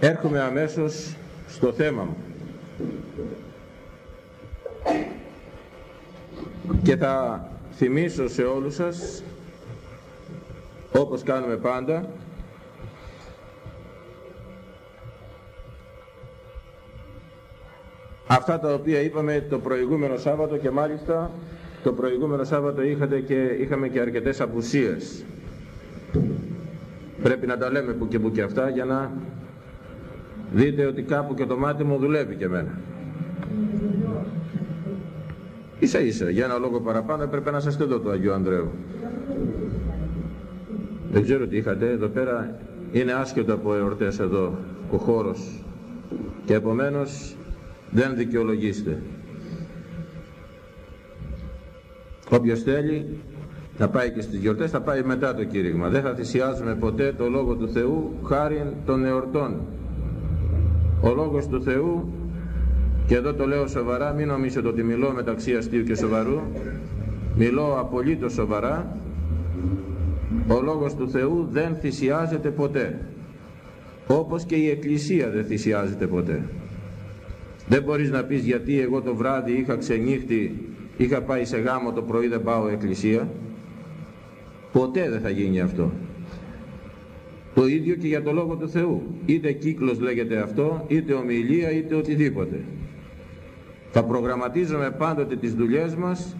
Έρχομαι αμέσως στο θέμα μου. Και θα θυμίσω σε όλους σας, όπως κάνουμε πάντα, αυτά τα οποία είπαμε το προηγούμενο Σάββατο και μάλιστα το προηγούμενο Σάββατο είχατε και, είχαμε και αρκετές απουσίες. Πρέπει να τα λέμε που και που και αυτά για να δείτε ότι κάπου και το μάτι μου δουλεύει και εμένα. Ίσα ίσα, για ένα λόγο παραπάνω έπρεπε να σας δω το Αγίου Ανδρέου. Δεν ξέρω τι είχατε, εδώ πέρα είναι άσχετο από εορτές εδώ ο χώρος και επομένως δεν δικαιολογήστε. Όποιος θέλει θα πάει και στις γιορτές, θα πάει μετά το κήρυγμα. Δεν θα θυσιάζουμε ποτέ το Λόγο του Θεού χάρη των εορτών. Ο Λόγος του Θεού, και εδώ το λέω σοβαρά, μην νομίζετε ότι μιλώ μεταξύ αστείου και σοβαρού, μιλώ απολύτως σοβαρά, ο Λόγος του Θεού δεν θυσιάζεται ποτέ. Όπως και η Εκκλησία δεν θυσιάζεται ποτέ. Δεν μπορείς να πεις γιατί εγώ το βράδυ είχα ξενύχτη, είχα πάει σε γάμο το πρωί δεν πάω εκκλησία. Ποτέ δεν θα γίνει αυτό. Το ίδιο και για το Λόγο του Θεού. Είτε κύκλος λέγεται αυτό, είτε ομιλία, είτε οτιδήποτε. Θα προγραμματίζουμε πάντοτε τις δουλειές μας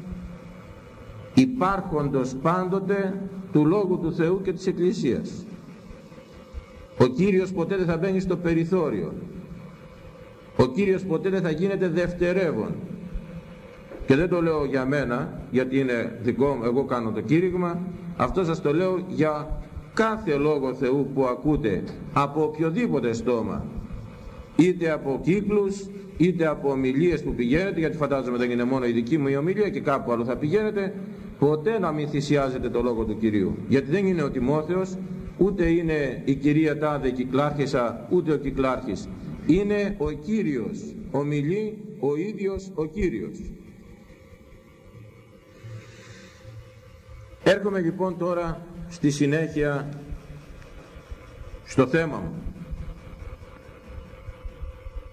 υπάρχοντος πάντοτε του Λόγου του Θεού και της Εκκλησίας. Ο Κύριος ποτέ δεν θα μπαίνει στο περιθώριο. Ο Κύριος ποτέ δεν θα γίνεται δευτερεύον. Και δεν το λέω για μένα, γιατί είναι δικό μου, εγώ κάνω το κήρυγμα, αυτό σας το λέω για κάθε Λόγο Θεού που ακούτε από οποιοδήποτε στόμα, είτε από κύκλους, είτε από ομιλίες που πηγαίνετε, γιατί φαντάζομαι δεν είναι μόνο η δική μου η ομιλία και κάπου άλλο θα πηγαίνετε, ποτέ να μην θυσιάζετε το Λόγο του Κυρίου. Γιατί δεν είναι ο Τιμόθεος, ούτε είναι η κυρία Τάδε κυκλάρχησα, ούτε ο κυκλάρχης. Είναι ο Κύριος. Ομιλεί ο ίδιος ο Κύριος. Έρχομαι λοιπόν τώρα στη συνέχεια στο θέμα μου.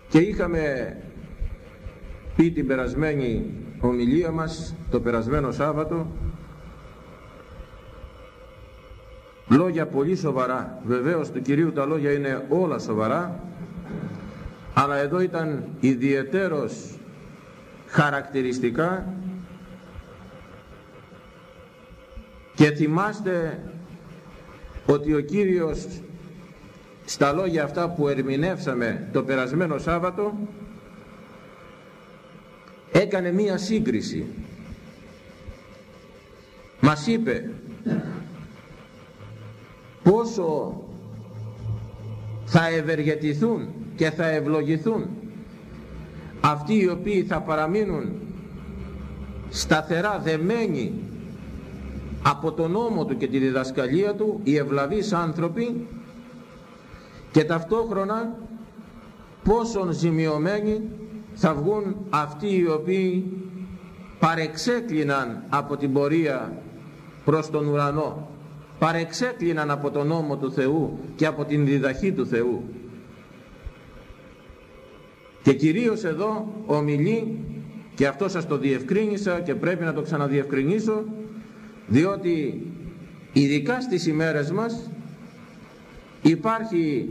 Και είχαμε πει την περασμένη ομιλία μας το περασμένο Σάββατο λόγια πολύ σοβαρά. Βεβαίως του Κυρίου τα λόγια είναι όλα σοβαρά αλλά εδώ ήταν ιδιαιτέρως χαρακτηριστικά και θυμάστε ότι ο Κύριος στα λόγια αυτά που ερμηνεύσαμε το περασμένο Σάββατο έκανε μία σύγκριση. Μας είπε πόσο θα ευεργετηθούν και θα ευλογηθούν αυτοί οι οποίοι θα παραμείνουν σταθερά δεμένοι από τον νόμο του και τη διδασκαλία του οι ευλαβείς άνθρωποι και ταυτόχρονα πόσον ζημιωμένοι θα βγουν αυτοί οι οποίοι παρεξέκλειναν από την πορεία προς τον ουρανό παρεξέκλειναν από τον νόμο του Θεού και από την διδαχή του Θεού. Και κυρίως εδώ ομιλεί και αυτό σας το διευκρίνησα και πρέπει να το ξαναδιευκρινίσω διότι ειδικά στις ημέρες μας υπάρχει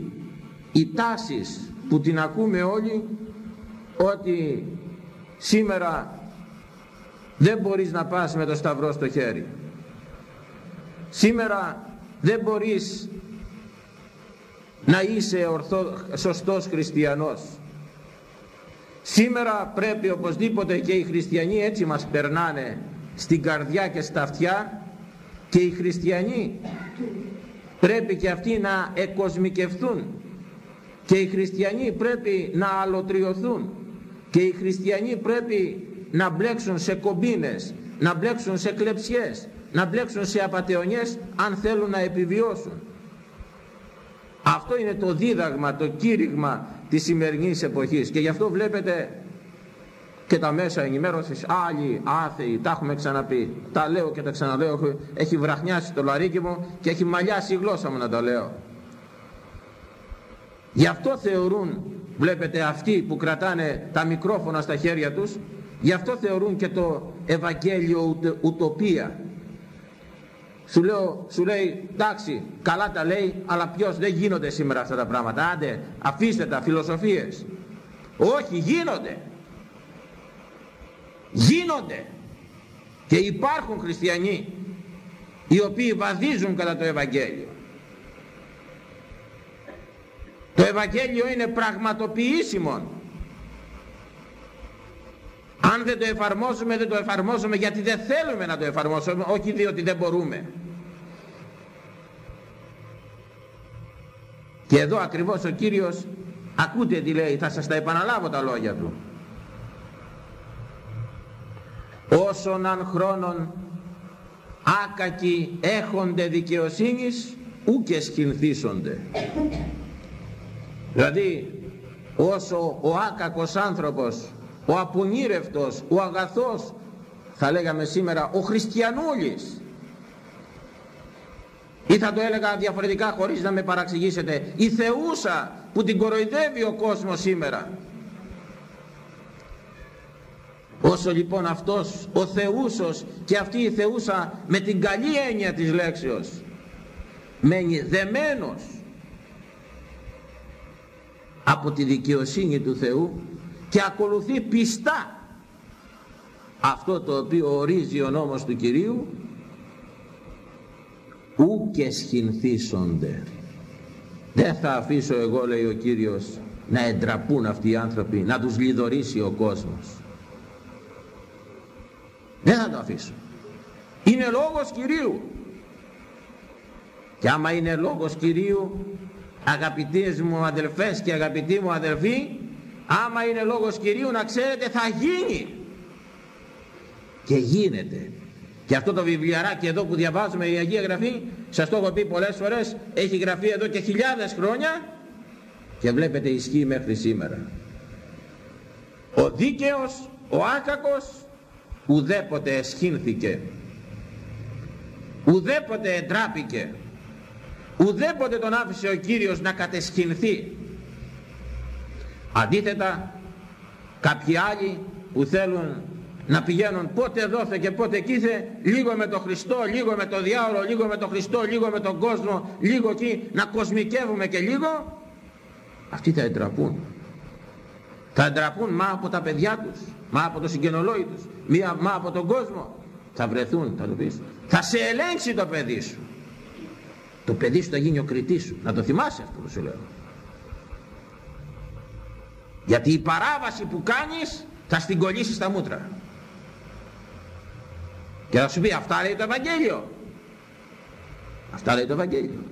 η τάση που την ακούμε όλοι ότι σήμερα δεν μπορείς να πας με το σταυρό στο χέρι. Σήμερα δεν μπορείς να είσαι ορθό, σωστός χριστιανός. Σήμερα πρέπει οπωσδήποτε και οι χριστιανοί έτσι μας περνάνε στην καρδιά και στα αυτιά και οι χριστιανοί πρέπει και αυτοί να εκοσμικευθούν και οι χριστιανοί πρέπει να αλωτριωθούν και οι χριστιανοί πρέπει να μπλέξουν σε κομπίνες, να μπλέξουν σε κλεψιές, να μπλέξουν σε απατεωνιές αν θέλουν να επιβιώσουν. Αυτό είναι το δίδαγμα, το κήρυγμα της σημερινής εποχής και γι' αυτό βλέπετε και τα μέσα ενημέρωσης άλλοι άθεοι, τα έχουμε ξαναπεί. Τα λέω και τα ξαναλέω έχει βραχνιάσει το λαρίκι μου και έχει μαλλιάσει η γλώσσα μου να τα λέω. Γι' αυτό θεωρούν βλέπετε αυτοί που κρατάνε τα μικρόφωνα στα χέρια τους γι' αυτό θεωρούν και το Ευαγγέλιο ουτοπία. Σου, λέω, σου λέει εντάξει καλά τα λέει αλλά ποιος δεν γίνονται σήμερα αυτά τα πράγματα. Άντε αφήστε τα φιλοσοφίες όχι γίνονται γίνονται και υπάρχουν χριστιανοί οι οποίοι βαδίζουν κατά το Ευαγγέλιο. Το Ευαγγέλιο είναι πραγματοποιήσιμο αν δεν το εφαρμόσουμε δεν το εφαρμόσουμε γιατί δεν θέλουμε να το εφαρμόσουμε όχι διότι δεν μπορούμε. Και εδώ ακριβώς ο Κύριος ακούτε τι λέει θα σας τα επαναλάβω τα λόγια του όσον αν χρόνων άκακοι έχονται δικαιοσύνης ούκε σχυνθήσονται δηλαδή όσο ο άκακος άνθρωπος ο απονήρευτος, ο αγαθός θα λέγαμε σήμερα ο χριστιανούλης ή θα το έλεγα διαφορετικά χωρίς να με παραξηγήσετε η θεούσα που την κοροϊδεύει ο κόσμος σήμερα όσο λοιπόν αυτός ο θεούσος και αυτή η θεούσα με την καλή έννοια της λέξεως μένει δεμένος από τη δικαιοσύνη του Θεού και ακολουθεί πιστά αυτό το οποίο ορίζει ο νόμος του Κυρίου ου και σχυνθήσονται δεν θα αφήσω εγώ λέει ο Κύριος να εντραπούν αυτοί οι άνθρωποι να τους λιδωρήσει ο κόσμος δεν θα το αφήσω. Είναι λόγος Κυρίου. Και άμα είναι λόγος Κυρίου αγαπητοί μου αδελφές και αγαπητοί μου αδελφοί άμα είναι λόγος Κυρίου να ξέρετε θα γίνει. Και γίνεται. Και αυτό το βιβλιαράκι εδώ που διαβάζουμε η Αγία Γραφή σας το έχω πει πολλές φορές έχει γραφεί εδώ και χιλιάδες χρόνια και βλέπετε ισχύει μέχρι σήμερα. Ο δίκαιος ο άκακος ουδέποτε εσχύνθηκε ουδέποτε εντράπηκε ουδέποτε τον άφησε ο Κύριος να κατεσχυνθεί. Αντίθετα κάποιοι άλλοι που θέλουν να πηγαίνουν πότε εδώ και πότε εκεί λίγο με τον Χριστό, λίγο με τον διάολο, λίγο με τον Χριστό, λίγο με τον κόσμο, λίγο εκεί να κοσμικεύουμε και λίγο αυτοί θα εντραπούν θα εντραπούν μα από τα παιδιά τους μα από το συγγενολόι τους μία, μα από τον κόσμο. Θα βρεθούν θα το πεις. Θα σε ελέγξει το παιδί σου. Το παιδί σου θα γίνει ο κριτής σου. Να το θυμάσαι αυτό που σου λέω. Γιατί η παράβαση που κάνεις θα στην κολλήσει στα μούτρα. Και θα σου πει αυτά λέει το Ευαγγέλιο αυτά λέει το Ευαγγέλιο.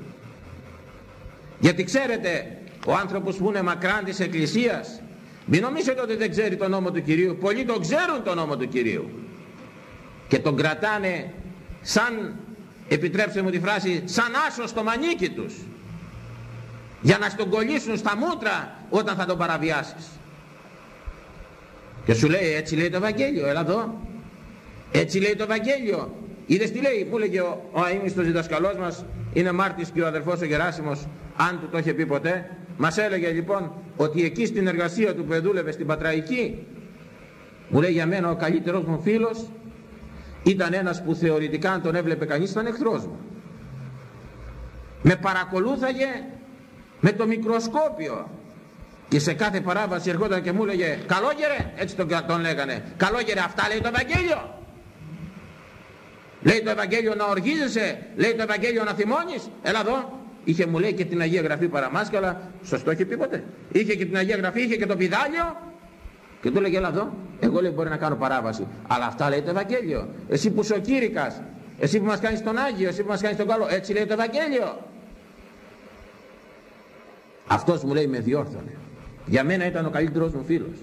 Γιατί ξέρετε ο άνθρωπος που είναι μακράν της Εκκλησίας μην νομίζετε ότι δεν ξέρει τον νόμο του Κυρίου. Πολλοί τον ξέρουν τον νόμο του Κυρίου. Και τον κρατάνε σαν επιτρέψτε μου τη φράση σαν άσο στο μανίκι τους. Για να στον κολλήσουν στα μούτρα όταν θα τον παραβιάσεις. Και σου λέει έτσι λέει το Ευαγγέλιο έλα εδώ έτσι λέει το Ευαγγέλιο είδες τι λέει μου λέγε ο, ο αείμνηστος διδασκαλός μας είναι μάρτης και ο αδερφός ο Γεράσιμος αν του το είχε πει ποτέ μας έλεγε λοιπόν ότι εκεί στην εργασία του που δούλευε στην Πατραϊκή μου λέει για μένα ο καλύτερος μου φίλος ήταν ένας που θεωρητικά αν τον έβλεπε κανείς ήταν εχθρός μου με παρακολούθαγε με το μικροσκόπιο και σε κάθε παράβαση ερχόταν και μου έλεγε καλόγερε έτσι τον, τον λέγανε καλόγερε αυτά λέει το Ευαγγέλιο λέει το Ευαγγέλιο να οργίζεσαι λέει το Ευαγγέλιο να θυμώνεις έλα εδώ είχε μου λέει και την Αγία Γραφή παραμάσκαλα σας το έχει πει ποτέ. Είχε και την Αγία Γραφή είχε και το πιδάλιο. Και του έλεγε έλα εδώ εγώ λέει μπορεί να κάνω παράβαση αλλά αυτά λέει το Ευαγγέλιο. Εσύ που είσαι ο Κήρυκας εσύ που μας κάνεις τον Άγιο εσύ που μας κάνεις τον καλό έτσι λέει το Ευαγγέλιο αυτός μου λέει με διόρθωνε. Για μένα ήταν ο καλύτερος μου φίλος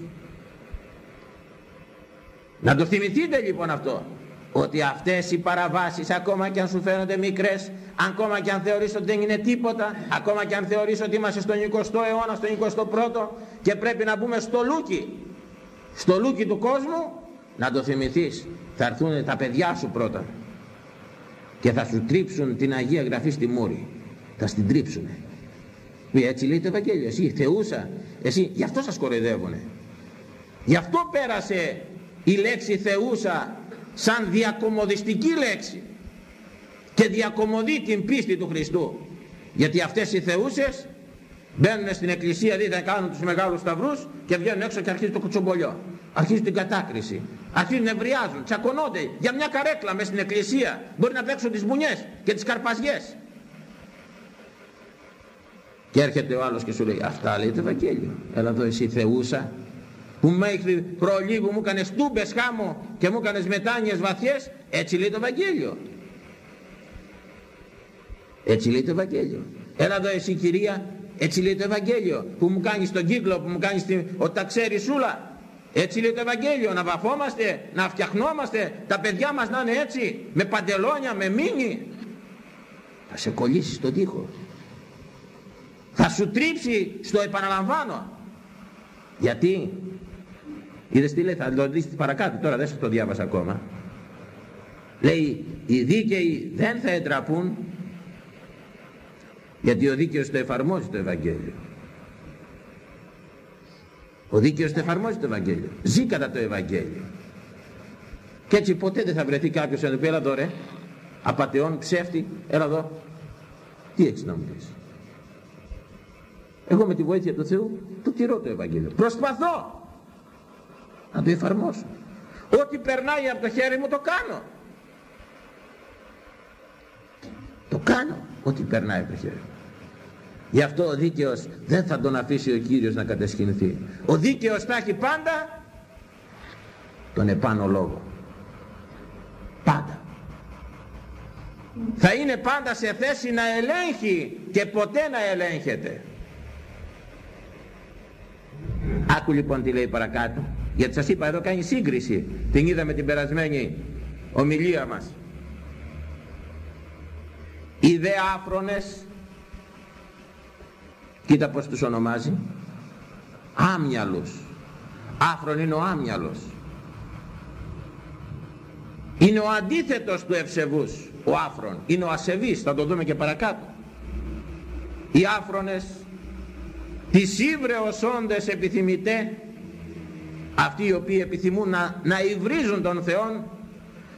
να το θυμηθείτε λοιπόν αυτό ότι αυτές οι παραβάσεις ακόμα και αν σου φαίνονται μικρές ακόμα και αν θεωρείς ότι δεν είναι τίποτα ακόμα και αν θεωρείς ότι είμαστε στον 20ο αιώνα στον 21ο και πρέπει να μπούμε στο λούκι στο λούκι του κόσμου να το θυμηθείς θα έρθουν τα παιδιά σου πρώτα και θα σου τρίψουν την Αγία Γραφή στη μούρη θα στην τρίψουν Έτσι λέει το Ευαγγέλιο. Εσύ θεούσα. Εσύ, γι' αυτό σας κοροϊδεύουνε. Γι' αυτό πέρασε η λέξη θεούσα σαν διακομωδιστική λέξη και διακομωδεί την πίστη του Χριστού. Γιατί αυτές οι θεούσες μπαίνουν στην εκκλησία δείτε να κάνουν τους μεγάλους σταυρούς και βγαίνουν έξω και αρχίζει το κουτσομπολιό. Αρχίζει την κατάκριση. Αρχίζουν να ευριάζουν, τσακωνόνται για μια καρέκλα μέσα στην εκκλησία. Μπορεί να παίξουν τις μπουνιές και τις καρπαζιές. Και έρχεται ο άλλος και σου λέει αυτά λέει το Ευαγγέλιο. Έλα εδώ εσύ θεούσα που μέχρι προλίγου μου έκανες τούμπες χάμω και μου έκανες μετάνοιες βαθιές έτσι λέει το Ευαγγέλιο. Έτσι λέει το Ευαγγέλιο. Έλα εδώ εσύ κυρία έτσι λέει το Ευαγγέλιο. Που μου κάνεις τον κύκλο που μου κάνεις την, ότι τα ξέρει σούλα. Έτσι λέει το Ευαγγέλιο να βαφόμαστε να φτιαχνόμαστε τα παιδιά μας να είναι έτσι με παντελόνια με μίνι θα σε κολλήσεις στον τοίχο. Θα σου τρίψει στο επαναλαμβάνω. Γιατί; Είδες τι λέει θα το δεις παρακάτω τώρα δεν σας το διάβασα ακόμα. Λέει οι δίκαιοι δεν θα εντραπούν γιατί ο δίκαιος το εφαρμόζει το Ευαγγέλιο ο δίκαιος το εφαρμόζει το Ευαγγέλιο. Ζει κατά το Ευαγγέλιο. Και έτσι ποτέ δεν θα βρεθεί κάποιος να του πει έλα εδώ ρε απατεών ψεύτη έλα εδώ τι έχεις να μου πεις. Εγώ με τη βοήθεια του Θεού το τηρώ το Ευαγγέλιο. Προσπαθώ να το εφαρμόσω. Ό,τι περνάει από το χέρι μου το κάνω. Το κάνω ό,τι περνάει από το χέρι μου. Γι' αυτό ο δίκαιος δεν θα τον αφήσει ο Κύριος να κατεσχυνθεί. Ο δίκαιος θα έχει πάντα τον επάνω λόγο. Πάντα. Θα είναι πάντα σε θέση να ελέγχει και ποτέ να ελέγχεται. Άκου λοιπόν τι λέει παρακάτω. Γιατί σας είπα εδώ κάνει σύγκριση. Την είδαμε την περασμένη ομιλία μας. Οι δε άφρονες, κοίτα πως τους ονομάζει, άμυαλους. Άφρον είναι ο άμυαλος. Είναι ο αντίθετος του ευσεβούς, ο άφρον. Είναι ο ασεβής, θα το δούμε και παρακάτω. Οι άφρονες τις ύβρεως όντες επιθυμητέ αυτοί οι οποίοι επιθυμούν να, να υβρίζουν τον Θεό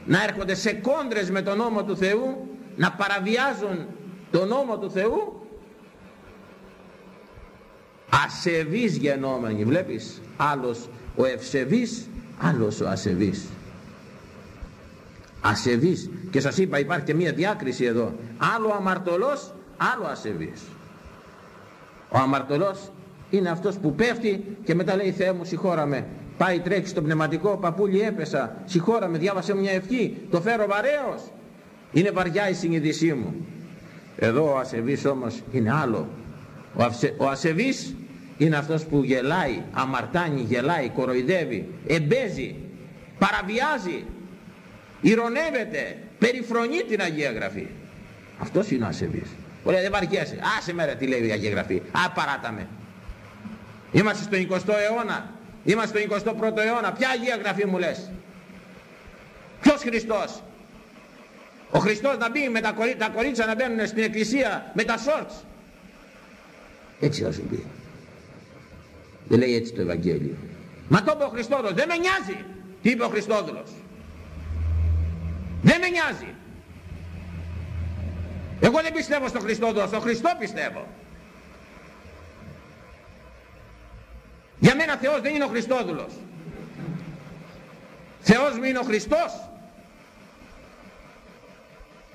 να έρχονται σε κόντρες με τον νόμο του Θεού να παραβιάζουν τον νόμο του Θεού. Ασεβής γενόμενοι βλέπεις άλλος ο ευσεβής άλλος ο ασεβής ασεβής και σας είπα υπάρχει και μία διάκριση εδώ. Άλλο αμαρτωλός άλλο ασεβής ο αμαρτωλός είναι αυτός που πέφτει και μετά λέει Θεέ μου συγχώραμε. Πάει τρέχει στο πνευματικό, παπούλι έπεσα, συγχώραμε, διάβασε μια ευχή, το φέρω βαρέως. Είναι βαριά η συνείδησή μου. Εδώ ο ασεβής όμως είναι άλλο. Ο, αυσε, ο ασεβής είναι αυτός που γελάει, αμαρτάνει, γελάει, κοροϊδεύει, εμπέζει, παραβιάζει, ηρωνεύεται, περιφρονεί την Αγία Γραφή. Αυτός είναι ο ασεβής. Ωραία δεν βαριέσαι. Άσε μέρα τι λέει η Αγία Γραφή. Α παράταμε. Είμαστε στο 20ο αιώνα. Είμαστε στο 21ο αιώνα. Ποια Αγία Γραφή μου λες; Ποιος Χριστός; Ο Χριστός να μπει με τα, κορί... τα κορίτσια να μπαίνουν στην εκκλησία με τα σόρτς. Έτσι θα σου πει. Δεν λέει έτσι το Ευαγγέλιο. Μα το είπε ο Χριστόδουλος. Δεν με νοιάζει. Τι είπε ο Χριστόδουλος. Δεν με νοιάζει. Εγώ δεν πιστεύω στον Χριστό, στον Χριστό πιστεύω. Για μένα Θεός δεν είναι ο Χριστόδουλος. Θεός μου είναι ο Χριστός.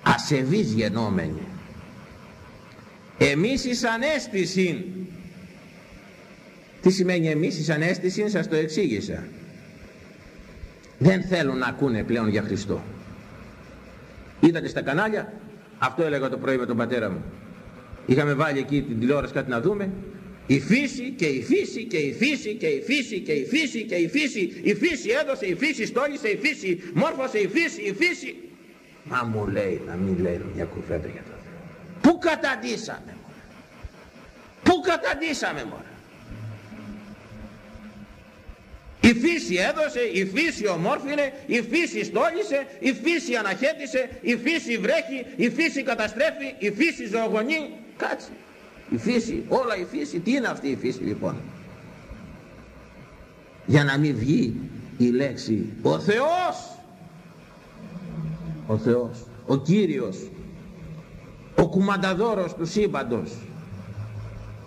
Ασεβείς γενόμενοι. Εμείς εις ανέστηση. Τι σημαίνει εμείς εις ανέστηση, σας το εξήγησα. Δεν θέλουν να ακούνε πλέον για Χριστό. Είδατε στα κανάλια, αυτό έλεγα το πρωί με τον πατέρα μου. Είχαμε βάλει εκεί την τηλεόραση κάτι να δούμε. Η φύση και η φύση και η φύση και η φύση και η φύση και η φύση. Η φύση έδωσε, η φύση στόλισε, η φύση μόρφωσε, η φύση, η φύση. Μα μου λέει να μην λέει μια κουβέντα για το Θεό. Πού καταντήσαμε μωρέ. Πού καταντήσαμε μωρέ. Η φύση έδωσε, η φύση ομόρφινε, η φύση στόλισε, η φύση αναχέτησε, η φύση βρέχει, η φύση καταστρέφει, η φύση ζωογονεί. Κάτσε. Η φύση, όλα η φύση, τι είναι αυτή η φύση λοιπόν; Για να μην βγει η λέξη ο Θεός, ο Θεός, ο Κύριος, ο κουμανταδόρος του σύμπαντος.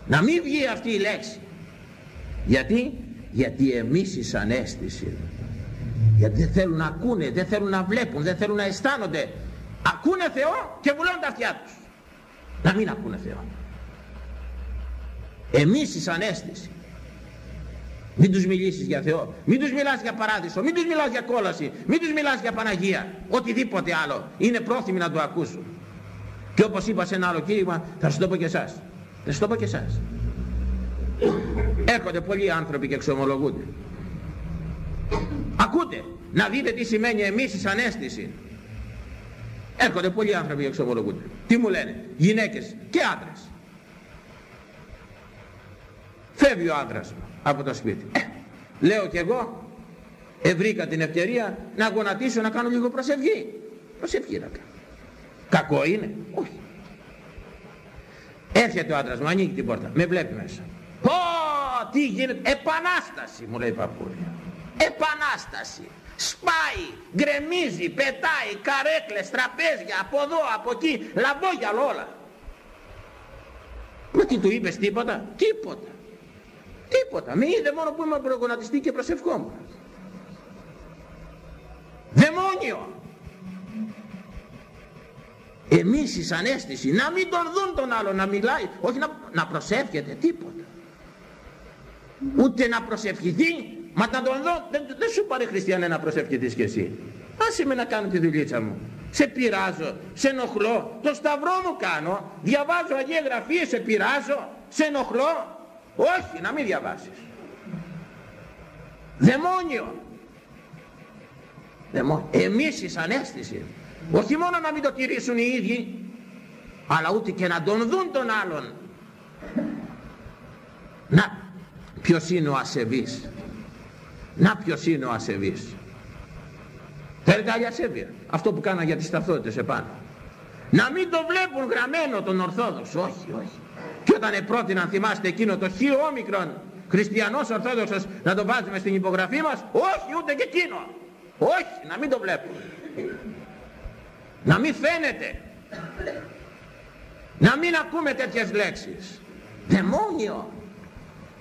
Να μην βγει αυτή η λέξη. Γιατί, γιατί εμείς η ανέστηση. Γιατί δεν θέλουν να ακούνε, δεν θέλουν να βλέπουν, δεν θέλουν να αισθάνονται. Ακούνε Θεό και βουλώνουν τα αυτιά τους. Να μην ακούνε Θεό. Εμείς η ανέστηση. Μην τους μιλήσεις για Θεό, μην τους μιλάς για παράδεισο, μην τους μιλάς για κόλαση, μην τους μιλάς για Παναγία, οτιδήποτε άλλο. Είναι πρόθυμοι να το ακούσουν. Και όπως είπα σε ένα άλλο κήρυγμα, θα σου το πω και εσάς. Θα σου το πω και εσάς. Έρχονται πολλοί άνθρωποι και εξομολογούνται. Ακούτε, να δείτε τι σημαίνει εμείς η ανέστηση. Έρχονται πολλοί άνθρωποι και εξομολογούνται. Τι μου λένε, γυναίκες και άντρες. Φεύγει ο άντρας μου από το σπίτι. Ε, λέω κι εγώ, ευρήκα την ευκαιρία να γονατίσω να κάνω λίγο προσευχή. Προσευχή να κάνω. Κακό είναι; Όχι. Έρχεται ο άντρας μου, ανοίγει την πόρτα, με βλέπει μέσα. Πω, τι γίνεται, επανάσταση μου λέει η παππούλια. Επανάσταση. Σπάει, γκρεμίζει, πετάει, καρέκλες, τραπέζια, από εδώ, από εκεί, λαμπόγια όλα. Μα τι του είπες τίποτα, τίποτα. Τίποτα. Με είδε μόνο που είμαι προγονατιστή και προσευχόμουν. Δαιμόνιο. Εμείς η ανέστηση να μην τον δουν τον άλλο να μιλάει, όχι να, να προσεύχεται τίποτα. Ούτε να προσευχηθεί, μα να τον δω, δεν, δεν σου πάρει χριστιανέ να προσευχηθείς κι εσύ. Άσε με να κάνω τη δουλίτσα μου. Σε πειράζω, σε ενοχλώ, το σταυρό μου κάνω, διαβάζω Αγία Γραφή, σε πειράζω, σε ενοχλώ. Όχι, να μην διαβάσεις. Δαιμόνιο. Δαιμόνιο. Εμείς η ανέστηση. Όχι μόνο να μην το τηρήσουν οι ίδιοι, αλλά ούτε και να τον δουν τον άλλον. Να, ποιος είναι ο ασεβής; Να ποιος είναι ο ασεβής; Θέλετε άλλη ασέβεια. Αυτό που κάνα για τις ταυτότητες επάνω. Να μην το βλέπουν γραμμένο τον Ορθόδοξο. Όχι, όχι. Και όταν πρότειναν θυμάστε εκείνο το χείο όμικρον χριστιανός Ορθόδοξος να το βάζουμε στην υπογραφή μας. Όχι ούτε και εκείνο. Όχι να μην το βλέπουν. Να μην φαίνεται. Να μην ακούμε τέτοιες λέξεις. Δαιμόνιο.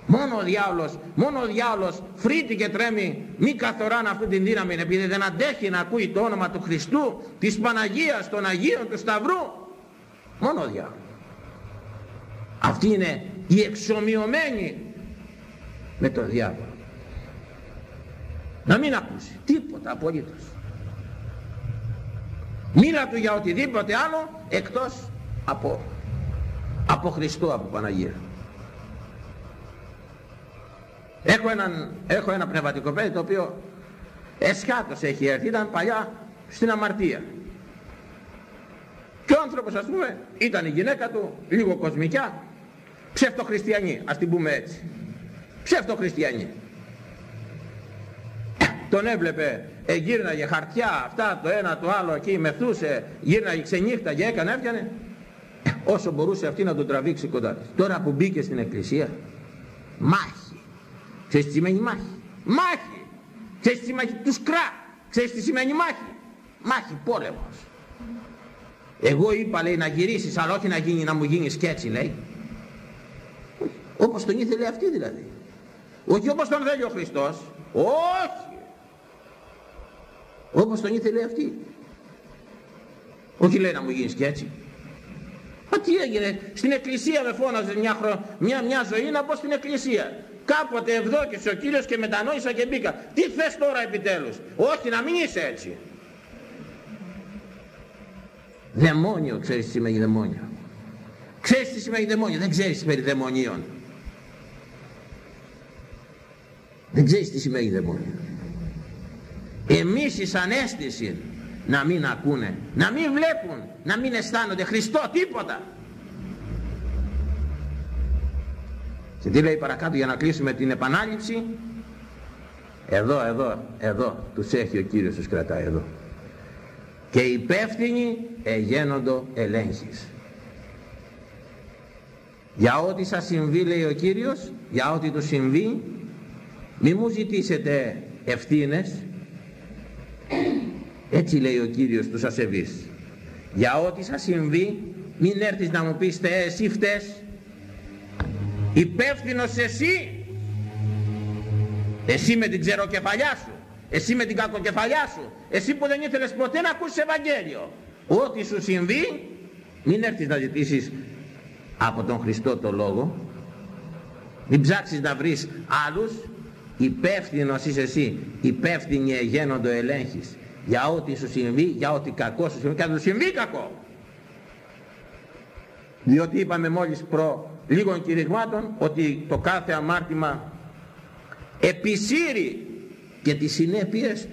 Μόνο ο διάολος, μόνο ο διάολος φρύτει και τρέμει μη καθοράν αυτή την δύναμη επειδή δεν αντέχει να ακούει το όνομα του Χριστού, της Παναγίας, των Αγίων, του Σταυρού. Μόνο ο διάολος. Αυτή είναι η εξομοιωμένη με τον διάβολο. Να μην ακούσει τίποτα απολύτως. Μίλα του για οτιδήποτε άλλο εκτός από, από Χριστό, από Παναγία. Έχω, έναν, έχω ένα πνευματικό παιδί το οποίο εσχάτως έχει έρθει, ήταν παλιά στην αμαρτία. Και ο άνθρωπος ας πούμε ήταν η γυναίκα του, λίγο κοσμικιά, ψευτοχριστιανή, ας την πούμε έτσι. Ψευτοχριστιανή. Τον έβλεπε, εγύρναγε χαρτιά, αυτά το ένα το άλλο εκεί, μεθούσε, γύρναγε, ξενύχταγε, έκανε, έπιανε. Όσο μπορούσε αυτή να τον τραβήξει κοντά της. Τώρα που μπήκε στην εκκλησία, μάχη. Ξέρεις τι σημαίνει μάχη; Μάχη. Ξέρεις τι σημαίνει τους κρά; Ξέρεις τι σημαίνει μάχη; Μάχη, πόλεμος. Εγώ είπα λέει να γυρίσεις αλλά όχι να, γίνει, να μου γίνεις και έτσι λέει. Όπως τον ήθελε αυτή δηλαδή. Όχι όπως τον θέλει ο Χριστός. Όχι. Όπως τον ήθελε αυτή. Όχι λέει να μου γίνεις και έτσι. Μα τι έγινε. Στην εκκλησία με φώναζε μια, χρο... μια, μια ζωή να πω στην εκκλησία. Κάποτε ευδόκησε ο Κύριος και μετανόησα και μπήκα. Τι θες τώρα επιτέλους. Όχι να μην είσαι έτσι. Δαιμόνιο ξέρεις τι σημαίνει δαιμόνιο. Ξέρεις τι σημαίνει δαιμόνιο. Δεν ξέρεις περί δαιμονίων. Δεν ξέρεις τι σημαίνει δαιμόνιο. Εμείς η ανέστηση να μην ακούνε, να μην βλέπουν, να μην αισθάνονται Χριστό τίποτα. Και τι λέει παρακάτω για να κλείσουμε την επανάληψη; Εδώ, εδώ, εδώ, τους έχει ο Κύριος τους κρατάει εδώ. Και οι υπεύθυνοι εγένοντο ελέγχεις. για ό,τι σας συμβεί λέει ο Κύριος για ό,τι τους συμβεί μη μου ζητήσετε ευθύνες. Έτσι λέει ο Κύριος τους ασεβείς. Για ό,τι σας συμβεί μην έρθεις να μου πεις εσύ φταίς υπεύθυνος εσύ. Εσύ με την ξεροκεφαλιά σου. Εσύ με την κακοκεφαλιά σου. Εσύ που δεν ήθελες ποτέ να ακούσεις Ευαγγέλιο. Ό,τι σου συμβεί μην έρθεις να ζητήσεις από τον Χριστό το λόγο. Μην ψάξεις να βρεις άλλους υπεύθυνος είσαι εσύ υπεύθυνη εγένοντο ελέγχεις. Για ό,τι σου συμβεί για ό,τι κακό σου συμβεί και θα του συμβεί κακό. Διότι είπαμε μόλις προ λίγων κηρυγμάτων ότι το κάθε αμάρτημα επισύρει και τις συνέπειες.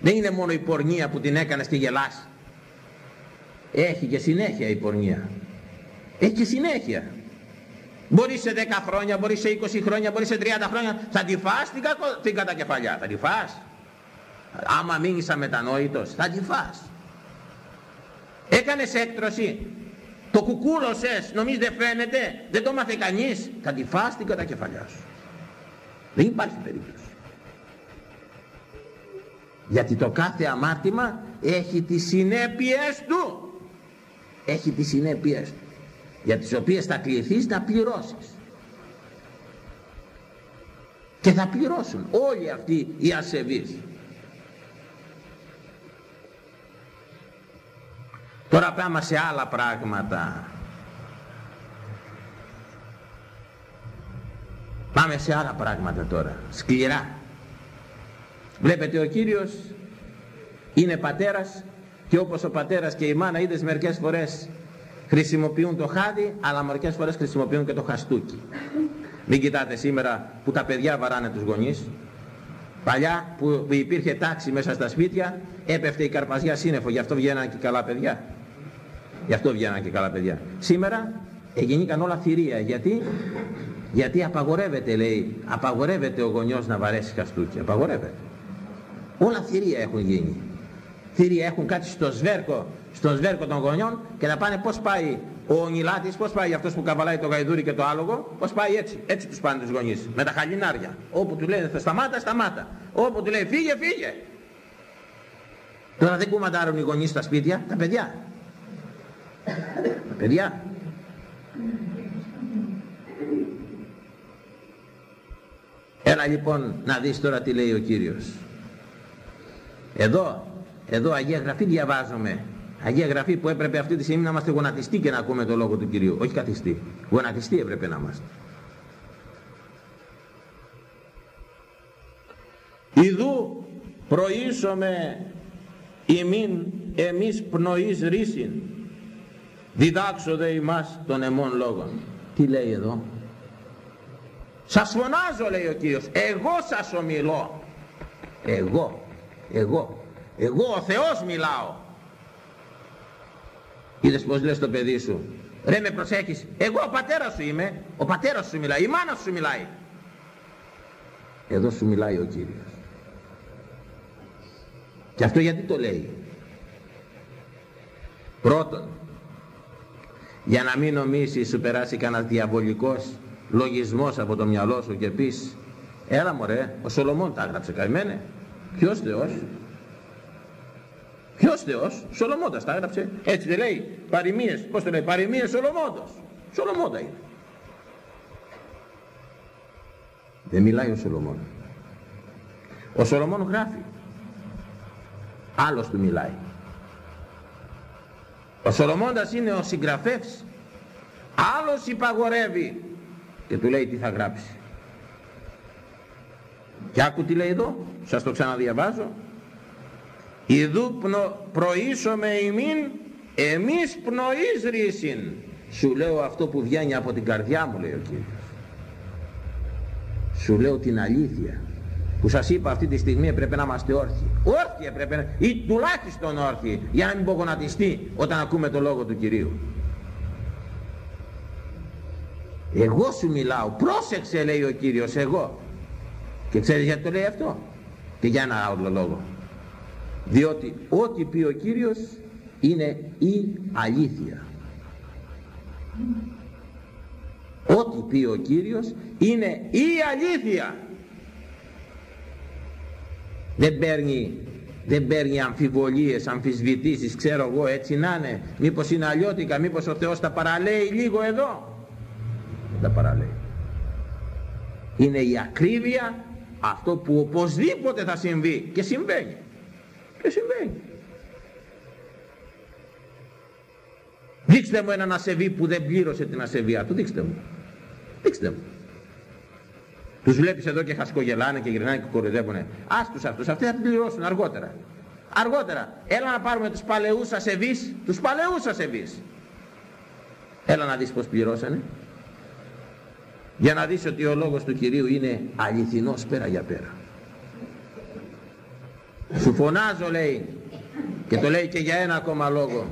Δεν είναι μόνο η πορνεία που την έκανες και γελάς. Έχει και συνέχεια η πορνεία. Έχει και συνέχεια μπορεί σε 10 χρόνια, μπορεί σε 20 χρόνια, μπορεί σε 30 χρόνια. Θα τη φας την, κακο... την κατακεφαλιά. Θα τη φας. Άμα μείνεις αμετανόητος θα τη φας. Έκανες έκτρωση. Το κουκούλωσες. Νομίζεις δεν φαίνεται. Δεν το μάθε κανείς. Θα τη φας την κατακεφαλιά σου. Δεν υπάρχει περίπτωση. Γιατί το κάθε αμάρτημα έχει τις συνέπειες του. Έχει τις συνέπειες του για τις οποίες θα κληθείς να πληρώσεις. Και θα πληρώσουν όλοι αυτοί οι ασεβείς. Τώρα πάμε σε άλλα πράγματα. Πάμε σε άλλα πράγματα τώρα σκληρά. Βλέπετε ο Κύριος είναι πατέρας και όπως ο πατέρας και η μάνα είδες μερικές φορές χρησιμοποιούν το χάδι αλλά μερικές φορές χρησιμοποιούν και το χαστούκι. Μην κοιτάτε σήμερα που τα παιδιά βαράνε τους γονείς. Παλιά που υπήρχε τάξη μέσα στα σπίτια έπεφτε η καρπαζιά σύννεφο. Γι' αυτό βγαίναν και καλά παιδιά. Γι' αυτό βγαίναν και καλά παιδιά. Σήμερα εγινήκαν όλα θηρία. Γιατί; Γιατί απαγορεύεται λέει απαγορεύεται ο γονιός να βαρέσει χαστούκι. Απαγορεύεται. Όλα θηρία έχουν γίνει. Θηρία έχουν κάτι στο σβέρκο στο σβέρκο των γονιών και να πάνε πώς πάει ο Νιλάτης, πώς πάει αυτός που καβαλάει το γαϊδούρι και το άλογο, πώς πάει έτσι, έτσι τους πάνε τους γονείς, με τα χαλινάρια. Όπου του λένε θα σταμάτα, σταμάτα. Όπου του λέει φύγε, φύγε. Τώρα δεν κουμαντάρουν οι γονείς στα σπίτια, τα παιδιά. Τα παιδιά. Έλα λοιπόν να δεις τώρα τι λέει ο Κύριος. Εδώ, εδώ Αγία Γραφή διαβάζουμε Αγία Γραφή που έπρεπε αυτή τη στιγμή να είμαστε γονατιστοί και να ακούμε το λόγο του Κυρίου. Όχι καθιστοί. Γονατιστοί έπρεπε να είμαστε. Ιδού προείσομε ημίν εμείς πνοής ρίσιν διδάξω ημάς των εμών λόγων. Τι λέει εδώ; Σας φωνάζω λέει ο Κύριος. Εγώ σας ομιλώ. Εγώ. Εγώ. Εγώ ο Θεός μιλάω. Είδες πως λες το παιδί σου. Ρε με προσέχεις. Εγώ ο πατέρας σου είμαι. Ο πατέρας σου μιλάει. Η μάνα σου μιλάει. Εδώ σου μιλάει ο Κύριος. Και αυτό γιατί το λέει. Πρώτον, για να μην νομίσεις σου περάσει κανένας διαβολικός λογισμός από το μυαλό σου και πεις έλα μωρέ, ο Σολομών τα έγραψε καημένε. Ποιος Θεός, Ποιος Θεός, Σολομώντας τα έγραψε. Έτσι δεν λέει, παροιμίες, πώς το λέει, παροιμίες Σολομώντας. Σολομώντα είναι. Δεν μιλάει ο Σολομών. Ο Σολομών γράφει. Άλλος του μιλάει. Ο Σολομώντας είναι ο συγγραφεύς. Άλλος υπαγορεύει και του λέει τι θα γράψει. Και άκου τι λέει εδώ, σας το ξαναδιαβάζω. Ιδού προείσομε ημίν εμείς πνοείς ρίσιν. Σου λέω αυτό που βγαίνει από την καρδιά μου λέει ο Κύριος. Σου λέω την αλήθεια που σας είπα αυτή τη στιγμή έπρεπε να είμαστε όρθιοι. Όρθιοι έπρεπε να... ή τουλάχιστον όρθιοι για να μην πω γονατιστεί όταν ακούμε το λόγο του Κυρίου. Εγώ σου μιλάω. Πρόσεξε λέει ο Κύριος εγώ. Και ξέρεις γιατί το λέει αυτό; Και για ένα άλλο λόγο διότι ό,τι πει ο Κύριος είναι η αλήθεια ό,τι πει ο Κύριος είναι η αλήθεια δεν παίρνει δεν παίρνει αμφιβολίες, αμφισβητήσεις, ξέρω εγώ έτσι να είναι, μήπως είναι αλλιώτικα, μήπως ο Θεός τα παραλέει λίγο εδώ. Τα παραλέει. Είναι η ακρίβεια αυτό που οπωσδήποτε θα συμβεί και συμβαίνει. Και συμβαίνει. Δείξτε μου έναν ασεβή που δεν πλήρωσε την ασεβία του, δείξτε μου. Δείξτε μου. Τους βλέπεις εδώ και χασκογελάνε και γυρνάνε και κοροϊδεύουνε. Ας τους αυτούς, αυτοί θα την πληρώσουν αργότερα. Αργότερα. Έλα να πάρουμε τους παλαιούς ασεβείς, τους παλαιούς ασεβείς. Έλα να δεις πως πληρώσανε. Για να δεις ότι ο λόγος του Κυρίου είναι αληθινός πέρα για πέρα. Σου φωνάζω λέει και το λέει και για ένα ακόμα λόγο.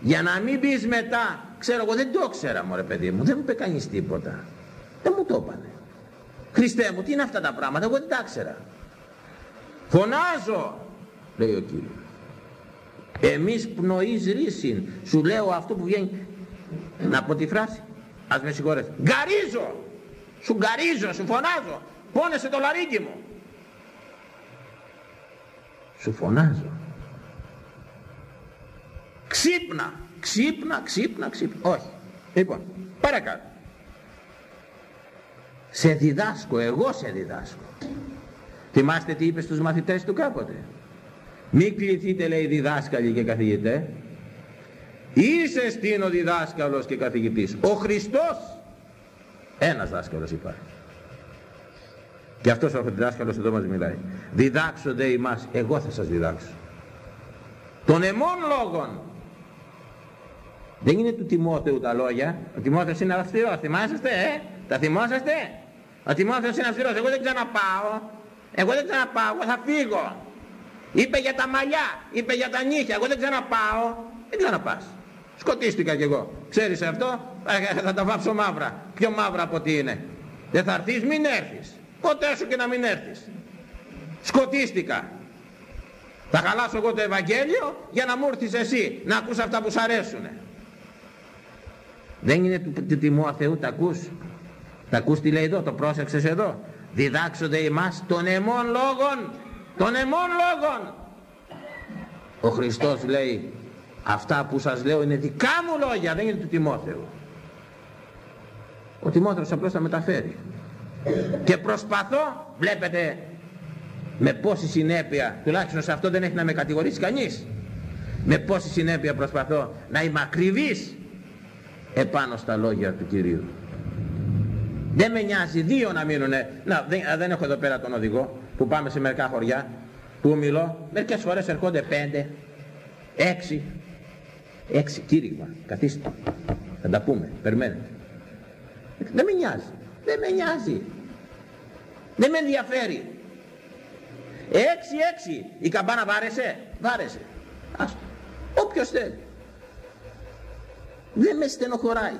Για να μην πεις μετά, ξέρω εγώ δεν το ήξερα μωρέ παιδί μου, δεν μου είπε κανείς τίποτα. Δεν μου το είπανε. Χριστέ μου, τι είναι αυτά τα πράγματα, εγώ δεν τα ήξερα. Φωνάζω, λέει ο Κύριος. Εμείς πνοείς ρίσιν, σου λέω αυτό που βγαίνει, να πω τη φράση, ας με συγχωρέσετε. Γκαρίζω, σου γκαρίζω, σου φωνάζω, πόνεσαι το λαρίκι μου. Σου φωνάζω. Ξύπνα, ξύπνα, ξύπνα, ξύπνα. Όχι. Λοιπόν, παρακάτω σε διδάσκω εγώ σε διδάσκω θυμάστε τι είπε στους μαθητές του κάποτε; Μη κληθείτε λέει διδάσκαλοι και καθηγητέ είσαι στην ο διδάσκαλος και καθηγητής ο Χριστός ένας δάσκαλος υπάρχει και αυτός ο διδάσκαλος εδώ μας μιλάει διδάξονται εμάς εγώ θα σας διδάξω των εμών λόγων δεν είναι του Τιμόθεου τα λόγια ο Τιμόθεος είναι αυστηρός θυμάσαστε ε; τα θυμόσαστε; Ο Τιμόθεος είναι αυστηρός, εγώ δεν ξαναπάω, εγώ δεν ξαναπάω, εγώ θα φύγω. Είπε για τα μαλλιά, είπε για τα νύχια, εγώ δεν ξαναπάω, δεν ξαναπάς. Σκοτίστηκα κι εγώ. Ξέρεις αυτό, ε, θα τα βάψω μαύρα. Πιο μαύρα από τι είναι. Δεν θα έρθεις, μην έρθεις. Ποτέ σου και να μην έρθεις. Σκοτίστηκα. Θα χαλάσω εγώ το Ευαγγέλιο για να μου έρθεις εσύ να ακούς αυτά που σ' αρέσουνε. Δεν είναι του, του Τιμόθεου, τα ακούς. Τα ακούς τι λέει εδώ, το πρόσεξες εδώ. Διδάξονται εμάς των εμών λόγων, των εμών λόγων. Ο Χριστός λέει, αυτά που σας λέω είναι δικά μου λόγια, δεν είναι του Τιμόθεου. Ο Τιμόθεος απλώς τα μεταφέρει. Και προσπαθώ, βλέπετε, με πόση συνέπεια, τουλάχιστον σε αυτό δεν έχει να με κατηγορήσει κανείς, με πόση συνέπεια προσπαθώ να είμαι ακριβής επάνω στα λόγια του Κυρίου. Δεν με νοιάζει δύο να μείνουνε. Να, δεν, δεν έχω εδώ πέρα τον οδηγό που πάμε σε μερικά χωριά που μιλώ. Μερικές φορές ερχόνται πέντε, έξι, έξι κήρυγμα. Καθίστε. Θα τα πούμε. Περιμένετε. Δεν με νοιάζει. Δεν με νοιάζει. Δεν με ενδιαφέρει. Έξι, έξι. Η καμπάνα βάρεσε. Βάρεσε. Άστο. Όποιος θέλει. Δεν με στενοχωράει.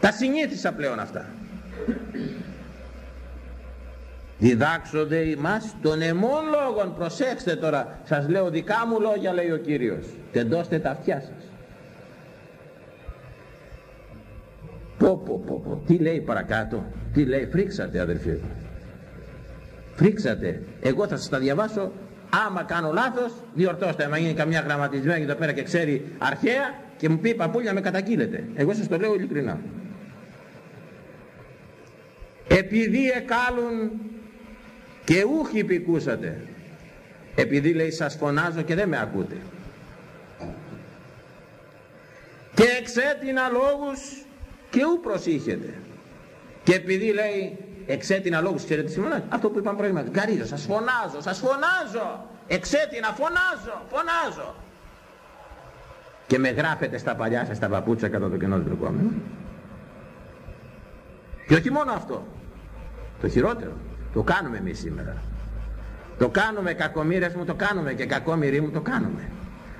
Τα συνήθισα πλέον αυτά. Διδάξονται εμάς των εμών λόγων. Προσέξτε τώρα. Σας λέω δικά μου λόγια λέει ο Κύριος. Τεντώστε τα αυτιά σας. Πω πω πω πω. Τι λέει παρακάτω. Τι λέει. Φρίξατε αδερφοί μου. Φρίξατε. Εγώ θα σας τα διαβάσω. Άμα κάνω λάθος, διορτώστε. Άμα είναι καμιά γραμματισμένη εδώ πέρα και ξέρει αρχαία και μου πει παππούλια με καταγγείλετε. Εγώ σας το λέω ειλικρινά επειδή εκάλουν και ούχοι υπηκούσατε επειδή λέει σας φωνάζω και δεν με ακούτε και εξέτεινα λόγους και ού προσήχετε και επειδή λέει εξέτεινα λόγους ξέρετε τι σημαίνει αυτό που είπαμε προηγουμένως γκαρίζω σας φωνάζω σας φωνάζω εξέτεινα φωνάζω φωνάζω και με γράφετε στα παλιά σας τα παπούτσα κατά το κενό του και όχι μόνο αυτό. Το χειρότερο. Το κάνουμε εμείς σήμερα. Το κάνουμε κακομύρες μου, το κάνουμε και κακόμοιροι μου, το κάνουμε.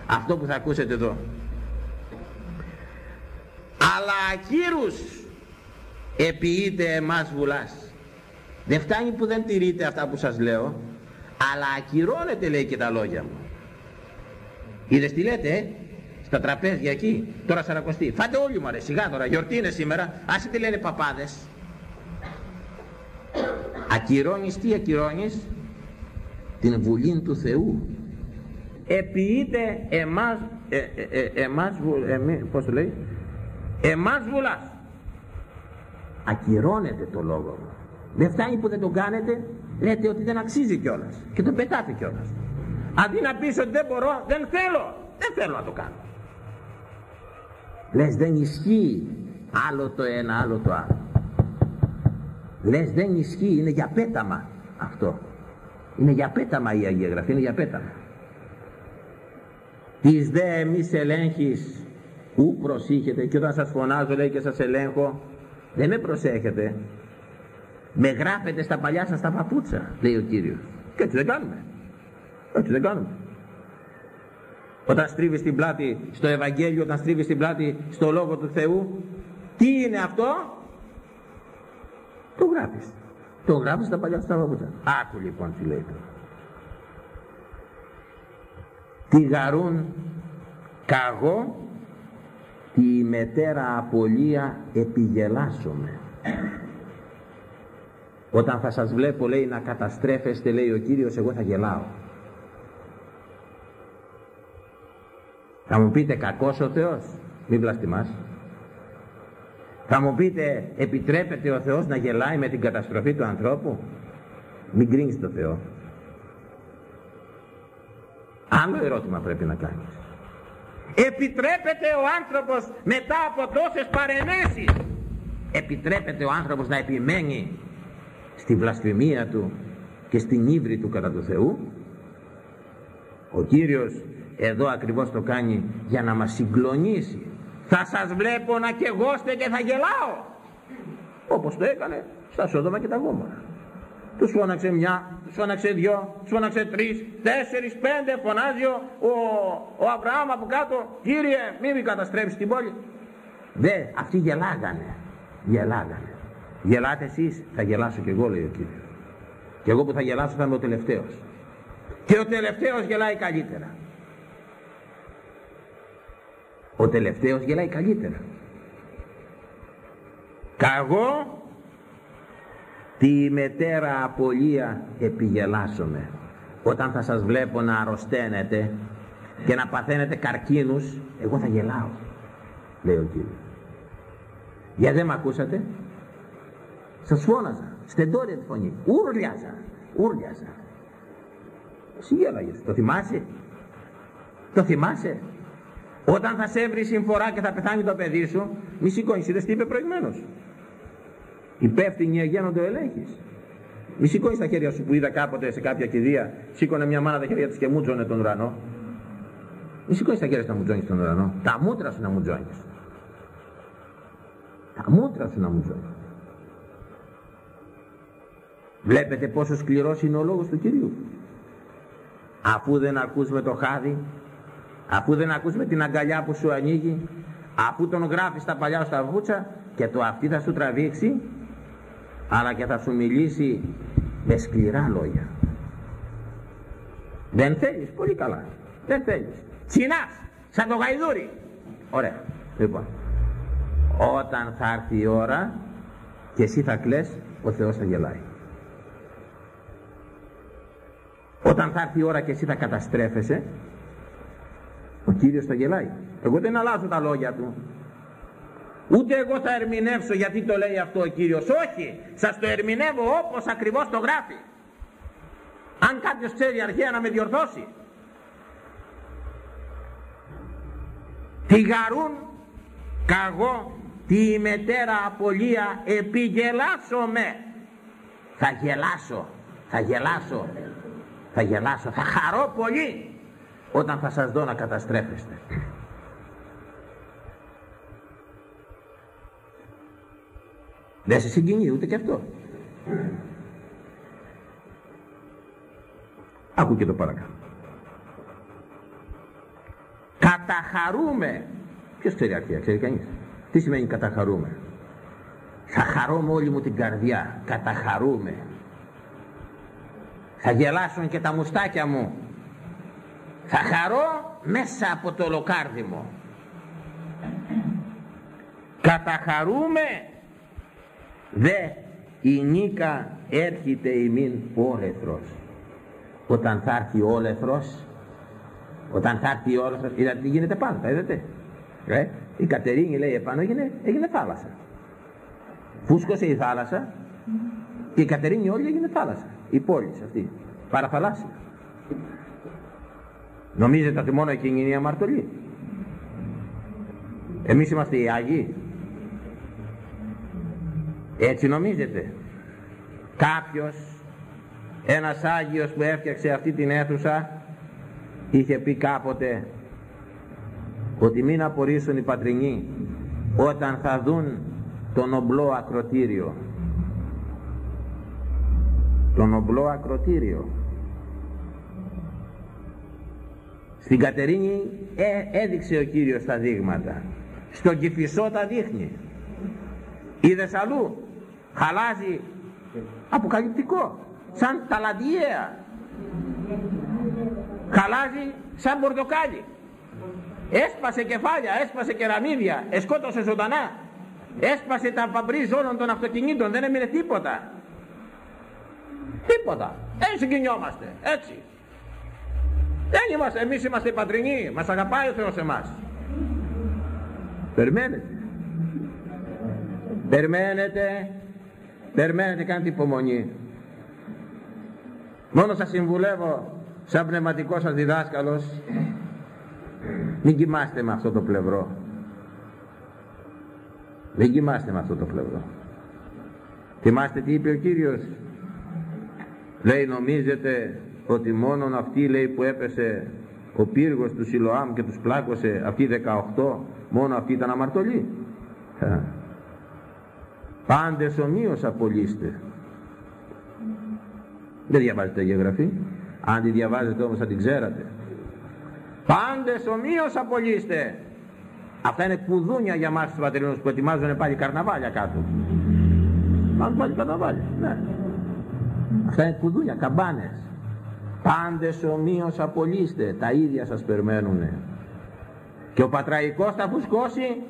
Αυτό που θα ακούσετε εδώ. Αλλά ακύρους επιείτε εμάς βουλάς. Δεν φτάνει που δεν τηρείτε αυτά που σας λέω, αλλά ακυρώνετε λέει και τα λόγια μου. Είδες τι λέτε, ε; τα τραπέζια εκεί, τώρα σαρακοστή. Φάτε όλοι μου ρε, σιγά τώρα, γιορτή είναι σήμερα, άσε τι λένε παπάδες. Ακυρώνεις τι ακυρώνεις, την βουλή του Θεού. Επιείται εμάς, ε, ε, ε, εμάς, εμεί, πώς το λέει, εμάς βουλάς. Ακυρώνετε το λόγο μου. Δεν φτάνει που δεν τον κάνετε, λέτε ότι δεν αξίζει κιόλας και τον πετάτε κιόλας. Αντί να πεις ότι δεν μπορώ, δεν θέλω, δεν θέλω να το κάνω. Λες δεν ισχύει άλλο το ένα, άλλο το άλλο. Λες δεν ισχύει, είναι για πέταμα αυτό. Είναι για πέταμα η Αγία Γραφή, είναι για πέταμα. Τις δε εμείς ελέγχεις, ου προσήχετε και όταν σας φωνάζω λέει και σας ελέγχω, δεν με προσέχετε. Με γράφετε στα παλιά σας τα παπούτσα, λέει ο Κύριος. Και έτσι δεν κάνουμε. Έτσι δεν κάνουμε. Όταν στρίβεις την πλάτη στο Ευαγγέλιο, όταν στρίβεις την πλάτη στο Λόγο του Θεού, τι είναι αυτό, το γράφεις. Το γράφεις στα παλιά στα παπούτσα. Άκου λοιπόν τι λέει τώρα. Τι γαρούν καγώ τη μετέρα απολία επιγελάσομαι. Όταν θα σας βλέπω λέει να καταστρέφεστε λέει ο Κύριος εγώ θα γελάω. Θα μου πείτε κακός ο Θεός, μην βλαστημάς. Θα μου πείτε επιτρέπεται ο Θεός να γελάει με την καταστροφή του ανθρώπου. Μην κρίνεις το Θεό. Άλλο ερώτημα πρέπει να κάνεις. Επιτρέπεται ο άνθρωπος μετά από τόσες παρενέσεις. Επιτρέπεται ο άνθρωπος να επιμένει στη βλασφημία του και στην ύβρη του κατά του Θεού. Ο Κύριος εδώ ακριβώς το κάνει για να μας συγκλονίσει θα σας βλέπω να κεγώστε και θα γελάω όπως το έκανε στα Σόδομα και τα Γόμορα τους φώναξε μια, τους φώναξε δυο, τους φώναξε τρεις, τέσσερις, πέντε φωνάζει ο, ο, Αβραάμ από κάτω Κύριε μη μη καταστρέψεις την πόλη Δε, αυτοί γελάγανε, γελάγανε. Γελάτε εσείς, θα γελάσω κι εγώ λέει ο Κύριος. Και εγώ που θα γελάσω θα είμαι ο τελευταίος. Και ο τελευταίος γελάει καλύτερα. Ο τελευταίος γελάει καλύτερα. Καγώ τη μετέρα απολία επιγελάσομαι. Όταν θα σας βλέπω να αρρωσταίνετε και να παθαίνετε καρκίνους, εγώ θα γελάω, λέει ο Κύριος. Για δεν με ακούσατε; Σας φώναζα, στεντόρια τη φωνή, ούρλιαζα, ούρλιαζα. Εσύ γέλαγες, το θυμάσαι, το θυμάσαι; Όταν θα σε βρει συμφορά και θα πεθάνει το παιδί σου, μη σηκώνεις, είδες τι είπε προηγουμένως. Υπεύθυνοι αγένοντο ελέγχεις. Μη σηκώνεις τα χέρια σου που είδα κάποτε σε κάποια κηδεία, σήκωνε μια μάνα τα χέρια της και μούτζωνε τον ουρανό. Μη σηκώνεις τα χέρια σου να μουτζώνεις τον ουρανό. Τα μούτρα σου να μουτζώνεις. Τα μούτρα σου να μουτζώνεις. Βλέπετε πόσο σκληρός είναι ο λόγος του Κυρίου. Αφού δεν ακούς με το χάδι, αφού δεν ακούς με την αγκαλιά που σου ανοίγει, αφού τον γράφεις στα παλιά στα βούτσα και το αυτή θα σου τραβήξει, αλλά και θα σου μιλήσει με σκληρά λόγια. Δεν θέλεις, πολύ καλά. Δεν θέλεις. Τσινάς, σαν το γαϊδούρι. Ωραία. Λοιπόν, όταν θα έρθει η ώρα και εσύ θα κλαις, ο Θεός θα γελάει. Όταν θα έρθει η ώρα και εσύ θα καταστρέφεσαι, ο Κύριος θα γελάει. Εγώ δεν αλλάζω τα λόγια του. Ούτε εγώ θα ερμηνεύσω γιατί το λέει αυτό ο Κύριος. Όχι, σας το ερμηνεύω όπως ακριβώς το γράφει. Αν κάποιος ξέρει αρχαία να με διορθώσει. Τι γαρούν καγώ τη μετέρα απολία επιγελάσομαι. Θα γελάσω, θα γελάσω, θα γελάσω, θα χαρώ πολύ όταν θα σας δω να καταστρέφεστε. Δεν σε συγκινεί ούτε και αυτό. Άκου και το παρακάτω. Καταχαρούμε. Ποιος ξέρει αρχαία, ξέρει κανείς. Τι σημαίνει καταχαρούμε; Θα χαρώ με όλη μου την καρδιά. Καταχαρούμε. Θα γελάσουν και τα μουστάκια μου. Θα χαρώ μέσα από το λοκάρδι μου. καταχαρούμε δε η νίκα έρχεται ημίν όλεθρος όταν θα έρθει ο όλεθρος όταν θα έρθει ο όλεθρος είδατε τι γίνεται πάνω τα είδατε. Ε; η Κατερίνη λέει επάνω έγινε, έγινε θάλασσα. Φούσκωσε η θάλασσα και η Κατερίνη όλη έγινε θάλασσα. Η πόλη αυτή παραθαλάσσια. Νομίζετε ότι μόνο εκείνη είναι η αμαρτωλή; Εμείς είμαστε οι Άγιοι; Έτσι νομίζετε; Κάποιος ένας Άγιος που έφτιαξε αυτή την αίθουσα είχε πει κάποτε ότι μην απορρίσουν οι πατρινοί όταν θα δουν τον ομπλό ακροτήριο τον ομπλό ακροτήριο. Στην Κατερίνη ε, έδειξε ο Κύριος τα δείγματα. Στον Κηφισό τα δείχνει. Είδες αλλού χαλάζει. Αποκαλυπτικό. Σαν ταλαντιέα χαλάζει σαν μπορτοκάλι έσπασε κεφάλια, έσπασε κεραμίδια εσκότωσε ζωντανά. Έσπασε τα παμπρίζ όλων των αυτοκινήτων δεν έμεινε τίποτα. Τίποτα. Δεν συγκινιόμαστε. Έτσι. Δεν είμαστε, εμείς είμαστε οι πατρινοί. Μας αγαπάει ο Θεός εμάς. Περιμένετε. Περιμένετε περιμένετε κάντε υπομονή. Μόνο σας συμβουλεύω σαν πνευματικός σας διδάσκαλος μην κοιμάστε με αυτό το πλευρό. Μην κοιμάστε με αυτό το πλευρό. Θυμάστε τι είπε ο Κύριος. Λέει νομίζετε ότι μόνον αυτή λέει που έπεσε ο πύργος του Σιλοάμ και τους πλάκωσε αυτοί 18 μόνο αυτή ήταν αμαρτωλή πάντες ομοίως απολύστε. Δεν διαβάζετε γεωγραφή. Αν τη διαβάζετε όμως θα την ξέρατε. Πάντες ομοίως απολύστε. Αυτά είναι κουδούνια για μας τους πατρινούς που ετοιμάζουν πάλι καρναβάλια κάτω. Πάνε πάλι καρναβάλια ναι. αυτά είναι κουδούνια, καμπάνες. Πάντες ομοίως απολύστε. Τα ίδια σας περιμένουν και ο πατραϊκός θα φουσκώσει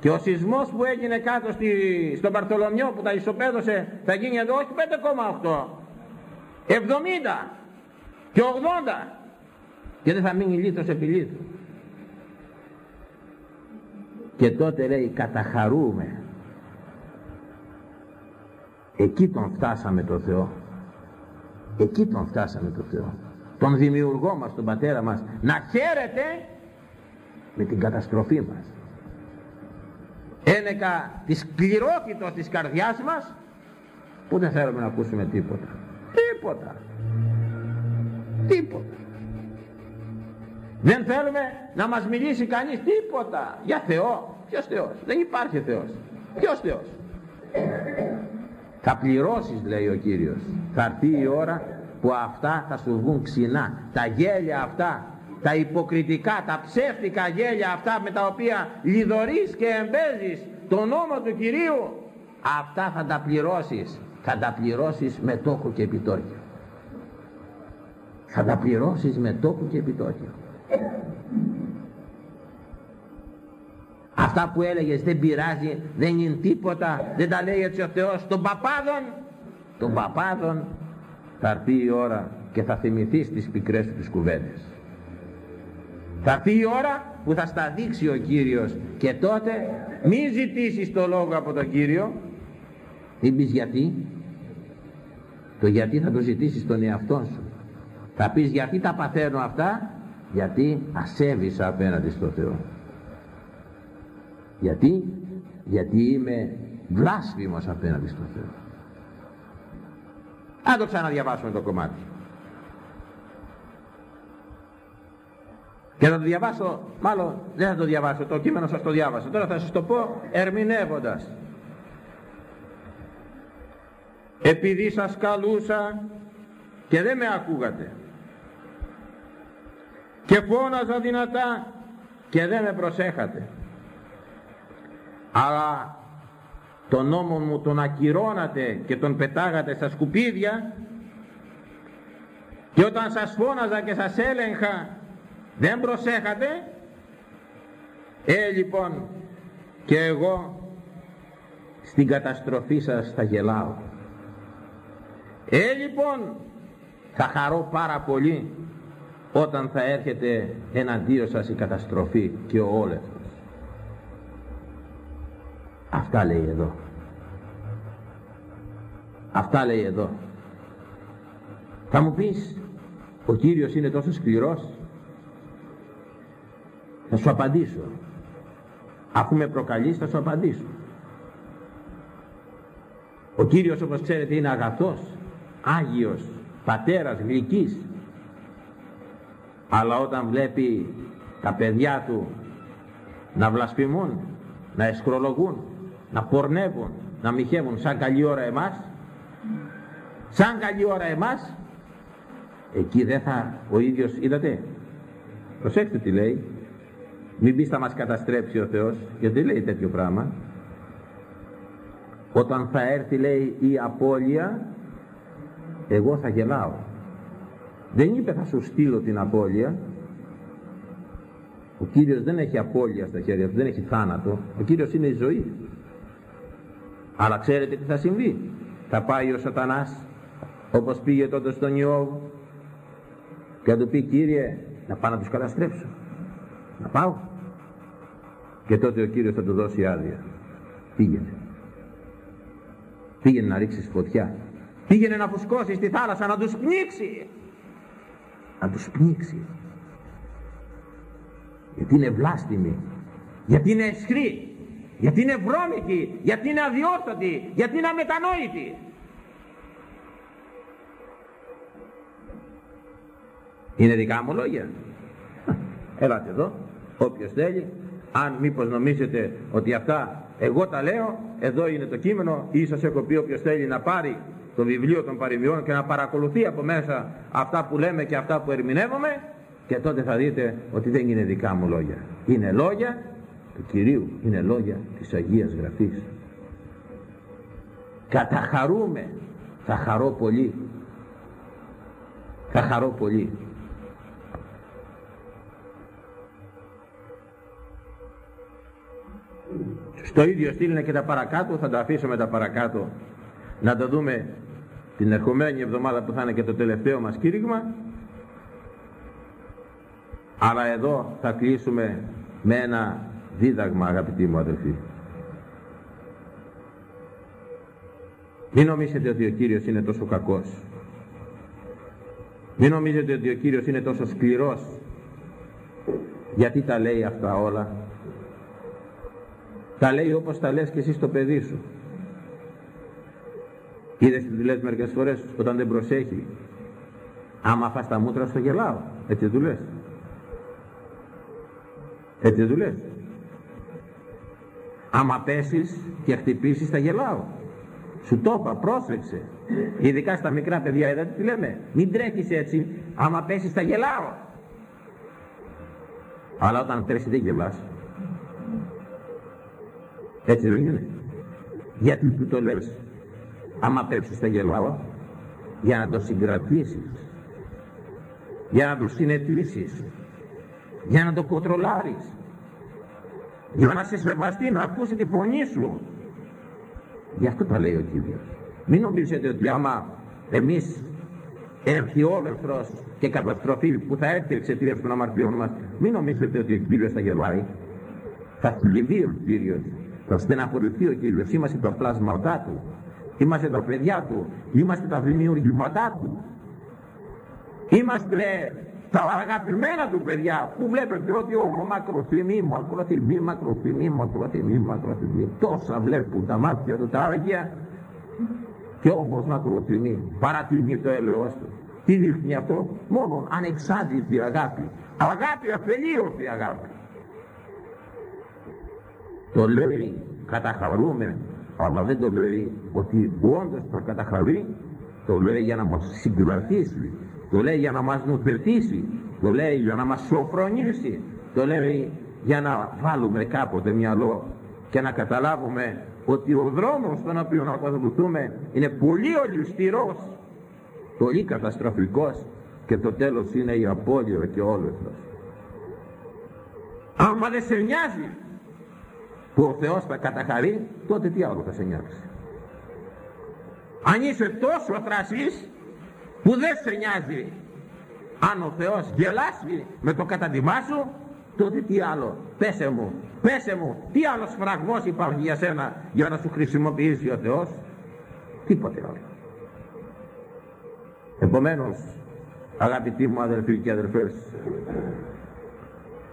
και ο σεισμός που έγινε κάτω στη, στον Παρτολομιό που τα ισοπαίδωσε θα γίνει εδώ όχι 5,8 70 και 80 και δεν θα μείνει λίθος επί λίθους. Και τότε λέει καταχαρούμε. Εκεί τον φτάσαμε το Θεό. Εκεί τον φτάσαμε το Θεό. Τον δημιουργό μας, τον πατέρα μας. Να χαίρεται με την καταστροφή μας. Ένεκα της σκληρότητα της καρδιάς μας που δεν θέλουμε να ακούσουμε τίποτα. Τίποτα. Τίποτα. Δεν θέλουμε να μας μιλήσει κανείς τίποτα για Θεό. Ποιος Θεός. Δεν υπάρχει Θεός. Ποιος Θεός. Θα πληρώσεις λέει ο Κύριος. Θα έρθει η ώρα που αυτά θα σου βγουν ξινά. Τα γέλια αυτά, τα υποκριτικά, τα ψεύτικα γέλια αυτά με τα οποία λιδωρείς και εμπέζεις τον νόμο του Κυρίου. Αυτά θα τα πληρώσεις. Θα τα πληρώσεις με τόκο και επιτόκιο. Θα τα πληρώσεις με τόκο και επιτόκιο. Αυτά που έλεγες δεν πειράζει, δεν είναι τίποτα, δεν τα λέει έτσι ο Θεός των παπάδων. Των παπάδων θα έρθει η ώρα και θα θυμηθείς τις πικρές τους κουβέντες. Θα έρθει η ώρα που θα στα δείξει ο Κύριος και τότε μην ζητήσεις το λόγο από τον Κύριο. Μην πεις γιατί. Το γιατί θα το ζητήσεις τον εαυτό σου. Θα πεις γιατί τα παθαίνω αυτά γιατί ασέβησα απέναντι στο Θεό γιατί; Γιατί είμαι βλάσφημος απέναντι στο Θεό αν το ξαναδιαβάσουμε το κομμάτι και θα το διαβάσω μάλλον δεν θα το διαβάσω το κείμενο σας το διάβασα. Τώρα θα σας το πω ερμηνεύοντας. Επειδή σας καλούσα και δεν με ακούγατε και φώναζα δυνατά και δεν με προσέχατε αλλά τον νόμο μου τον ακυρώνατε και τον πετάγατε στα σκουπίδια και όταν σας φώναζα και σας έλεγχα δεν προσέχατε; Ε λοιπόν και εγώ στην καταστροφή σας θα γελάω. Ε λοιπόν θα χαρώ πάρα πολύ όταν θα έρχεται εναντίον σας η καταστροφή και ο όλευτος αυτά λέει εδώ. Αυτά λέει εδώ. Θα μου πεις ο Κύριος είναι τόσο σκληρός; Θα σου απαντήσω. Αφού με προκαλείς θα σου απαντήσω. Ο Κύριος όπως ξέρετε είναι αγαθός Άγιος πατέρας γλυκής. Αλλά όταν βλέπει τα παιδιά του να βλασφημούν να εσκρολογούν να πορνεύουν να μοιχεύουν σαν καλή ώρα εμάς σαν καλή ώρα εμάς εκεί δεν θα ο ίδιος είδατε προσέξτε τι λέει μην πεις θα μας καταστρέψει ο Θεός γιατί λέει τέτοιο πράγμα. Όταν θα έρθει λέει η απώλεια εγώ θα γελάω. Δεν είπε θα σου στείλω την απώλεια. Ο Κύριος δεν έχει απώλεια στα χέρια του δεν έχει θάνατο. Ο Κύριος είναι η ζωή. Αλλά ξέρετε τι θα συμβεί. Θα πάει ο σατανάς όπως πήγε τότε στον Ιώβ και θα του πει Κύριε να πάω να τους καταστρέψω να πάω. Και τότε ο Κύριος θα του δώσει άδεια. Πήγαινε. Πήγαινε να ρίξεις φωτιά. Πήγαινε να φουσκώσεις στη θάλασσα να τους πνίξει. Να τους πνίξει. Γιατί είναι βλάστημοι γιατί είναι εσχροί γιατί είναι βρώμικοι γιατί είναι αδιόρθωτοι γιατί είναι αμετανόητοι είναι δικά μου λόγια. Έλατε εδώ όποιος θέλει. Αν μήπως νομίζετε ότι αυτά εγώ τα λέω εδώ είναι το κείμενο ή σας έχω πει όποιος θέλει να πάρει το βιβλίο των παροιμιών και να παρακολουθεί από μέσα αυτά που λέμε και αυτά που ερμηνεύουμε και τότε θα δείτε ότι δεν είναι δικά μου λόγια. Είναι λόγια του Κυρίου είναι λόγια της Αγίας Γραφής. Καταχαρούμε. Θα χαρώ πολύ. Θα χαρώ πολύ στο ίδιο στυλ είναι και τα παρακάτω θα τα αφήσουμε τα παρακάτω. Να τα δούμε την ερχομένη εβδομάδα που θα είναι και το τελευταίο μας κήρυγμα. Αλλά εδώ θα κλείσουμε με ένα δίδαγμα αγαπητοί μου αδελφοί. Μην νομίζετε ότι ο Κύριος είναι τόσο κακός. Μην νομίζετε ότι ο Κύριος είναι τόσο σκληρός. Γιατί τα λέει αυτά όλα; Τα λέει όπως τα λες και εσύ στο παιδί σου. Είδες τις λες μερικές φορές όταν δεν προσέχει. Άμα φας τα μούτρα στο γελάω. Έτσι του λες. Έτσι του λες. Άμα πέσεις και χτυπήσεις τα γελάω. Σου το είπα πρόσεξε. Ειδικά στα μικρά παιδιά είδατε τι λέμε. Μην τρέχεις έτσι. Άμα πέσεις τα γελάω. Αλλά όταν τρέχεις δεν γελάς έτσι δεν είναι. Γιατί του το λες; Άμα πέψεις τα γελάω, για να το συγκρατήσεις, για να το συνετλήσεις, για να το κοτρολάρεις, για να σε σεβαστεί, να ακούσει τη φωνή σου. Γι' αυτό τα λέει ο Κύριος. Μην νομίζετε ότι άμα εμείς έρθει ο όλευτρος και καταστροφή που θα έρθει εξαιτίας των αμαρτιών μας, μην νομίζετε ότι ο Κύριος θα γελάει. Θα θλιβεί ο Κύριος θα στεναχωρηθεί ο Κύριος. Είμαστε τα πλάσματά Του. Είμαστε τα παιδιά Του. Είμαστε τα δημιουργήματά Του. Είμαστε τα αγαπημένα Του παιδιά που βλέπετε ότι ο μακροθυμί, μακροθυμί, μακροθυμί, μακροθυμί, μακροθυμί. Τόσα βλέπουν τα μάτια του τα άγια και όπως μακροθυμί παρατηρεί το έλεος του. Τι δείχνει αυτό, μόνο ανεξάρτητη αγάπη. Αγάπη αφελείωτη αγάπη. Το λέει καταχαρούμε, αλλά δεν το λέει ότι όντως το καταχαρεί, το λέει για να μας συγκρατήσει, το λέει για να μας νουθετήσει, το λέει για να μας σοφρονήσει, το λέει για να βάλουμε κάποτε μυαλό και να καταλάβουμε ότι ο δρόμος στον οποίο να ακολουθούμε είναι πολύ ολιστηρός, πολύ καταστροφικός και το τέλος είναι η απώλεια και όλος αυτό. Άμα δεν σε νοιάζει που ο Θεός θα καταχαρεί τότε τι άλλο θα σε νιώσει αν είσαι τόσο θρασής που δεν σε νοιάζει αν ο Θεός γελάσει με το καταντημά σου τότε τι άλλο. Πέσε μου πέσε μου τι άλλος φραγμός υπάρχει για σένα για να σου χρησιμοποιήσει ο Θεός. Τίποτε άλλο. Επομένως αγαπητοί μου αδελφοί και αδελφές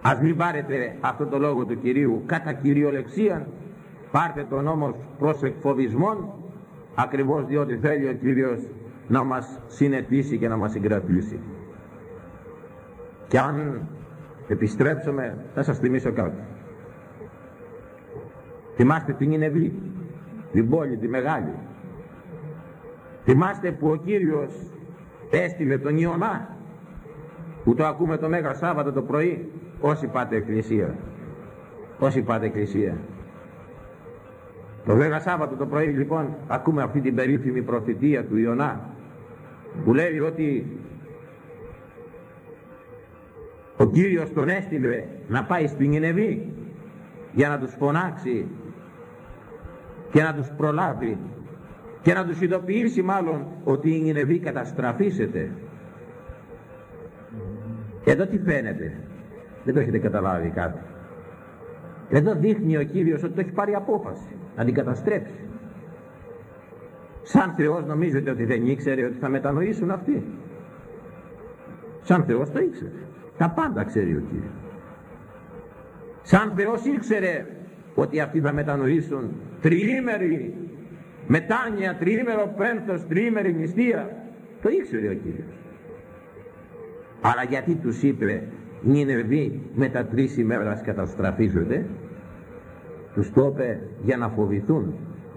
ας μην πάρετε αυτό το λόγο του Κυρίου κατά κυριολεξία. Πάρτε τον όμως προς εκφοβισμόν ακριβώς διότι θέλει ο Κύριος να μας συνετίσει και να μας συγκρατήσει. Και αν επιστρέψουμε θα σας θυμίσω κάτι. Θυμάστε την Ινεβή την πόλη τη μεγάλη. Θυμάστε που ο Κύριος έστειλε τον Ιωνά που το ακούμε το Μέγα Σάββατο το πρωί όσοι πάτε εκκλησία όσοι πάτε εκκλησία. Το Μέγα Σάββατο το πρωί λοιπόν ακούμε αυτή την περίφημη προφητεία του Ιωνά που λέει ότι ο Κύριος τον έστειλε να πάει στην Ινεβή για να τους φωνάξει και να τους προλάβει και να τους ειδοποιήσει μάλλον ότι η Νινεβή καταστραφήσεται. Εδώ τι φαίνεται δεν το έχετε καταλάβει κάτι. Εδώ δείχνει ο Κύριος ότι το έχει πάρει απόφαση να την καταστρέψει. Σαν Θεός νομίζετε ότι δεν ήξερε ότι θα μετανοήσουν αυτοί; Σαν Θεός το ήξερε. Τα πάντα ξέρει ο Κύριος. Σαν Θεός ήξερε ότι αυτοί θα μετανοήσουν τριήμεροι μετάνοια, τριήμερο πένθος, τριήμερη νηστεία. Το ήξερε ο Κύριος. Αλλά γιατί τους είπε Νινεβή μετά τρεις ημέρας καταστραφίζονται. Τους το είπε για να φοβηθούν.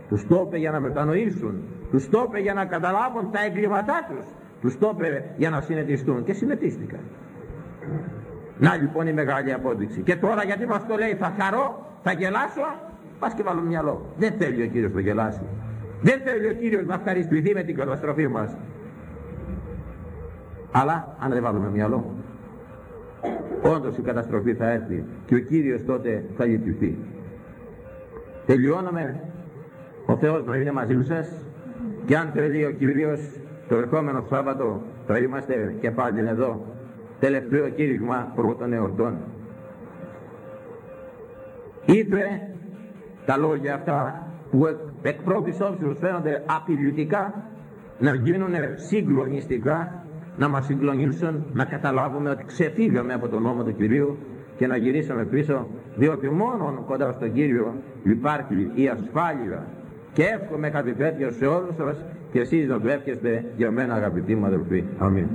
Τους το είπε για να μετανοήσουν. Τους το είπε για να καταλάβουν τα εγκλήματά τους. Τους το είπε για να συνετιστούν. Και συνετίστηκαν. Να λοιπόν η μεγάλη απόδειξη. Και τώρα γιατί μας το λέει θα χαρώ θα γελάσω πας και βάλω μυαλό δεν θέλει ο Κύριος να γελάσει. Δεν θέλει ο Κύριος να ευχαριστηθεί με την καταστροφή μας. Αλλά αν δεν βάλουμε μυαλό, όντως η καταστροφή θα έρθει και ο Κύριος τότε θα λυπηθεί. Τελειώνουμε. Ο Θεός να είναι μαζί σας και αν θέλει ο Κύριος το ερχόμενο Σάββατο θα είμαστε και πάλι εδώ τελευταίο κήρυγμα πρώτων εορτών. Είπε τα λόγια αυτά που εκ πρώτης όψης φαίνονται απειλητικά να γίνουν συγκλονιστικά να μας συγκλονίσουν να καταλάβουμε ότι ξεφύγαμε από τον νόμο του Κυρίου και να γυρίσαμε πίσω διότι μόνο κοντά στον Κύριο υπάρχει η ασφάλεια και εύχομαι κάτι τέτοιο σε όλους σας και εσείς να το εύχεστε για μένα αγαπητοί μου αδελφοί. Αμήν.